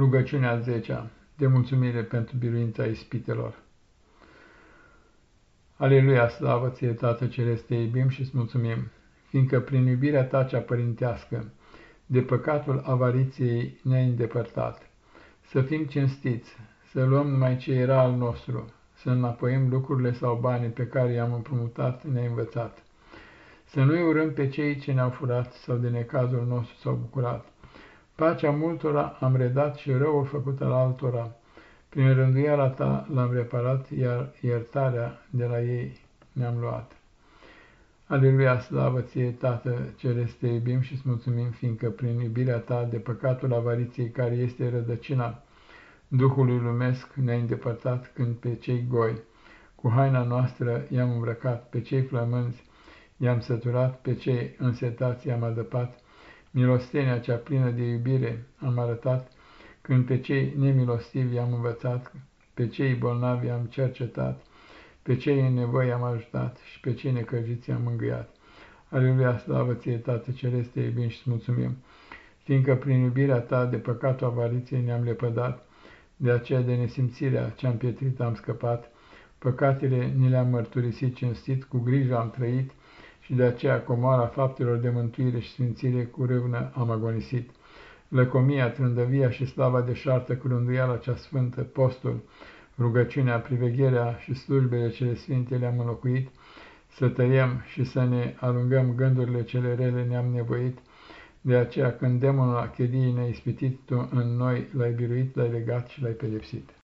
Rugăciunea 10 de mulțumire pentru biruința ispitelor. Aleluia, slavă ție, Tată Ceresc, te iubim și îți mulțumim, fiindcă prin iubirea ta cea părintească, de păcatul avariției ne-ai îndepărtat. Să fim cinstiți, să luăm numai ce era al nostru, să înapoiem lucrurile sau banii pe care i-am împrumutat, ne-ai învățat. Să nu urâm pe cei ce ne-au furat sau de necazul nostru s-au bucurat Pacea multora am redat și răul făcut al altora. Prin rânduiala ta l-am reparat, iar iertarea de la ei ne-am luat. Aleluia, slavă ție, Tată Ceresc, te iubim și îți mulțumim, fiindcă prin iubirea ta de păcatul avariției, care este rădăcina Duhului lumesc, ne-ai îndepărtat când pe cei goi, cu haina noastră i-am îmbrăcat, pe cei flămânzi i-am săturat, pe cei însetați i-am adăpat, Milostenia cea plină de iubire am arătat, când pe cei nemilostivi am învățat, pe cei bolnavi am cercetat, pe cei în nevoie am ajutat și pe cei necăjiți am mângâiat. Aleluia, slavă ție, Tată Celeste, iubim și mulțumim, fiindcă prin iubirea ta de păcatul avariției ne-am lepădat, de aceea de nesimțirea ce-am pietrit am scăpat, păcatele ni le-am mărturisit cinstit, cu grijă am trăit, și de aceea comoara faptelor de mântuire și sfințire cu râvnă am agonisit. Lăcomia, trândăvia și slava de șartă cu rânduiala cea sfântă, postul, rugăciunea, privegherea și slujbele cele sfinte le-am înlocuit, să tăiem și să ne alungăm gândurile cele rele ne-am nevoit, de aceea când demonul achediei ne-a ispitit, tu în noi l-ai biruit, l-ai legat și l-ai pedepsit.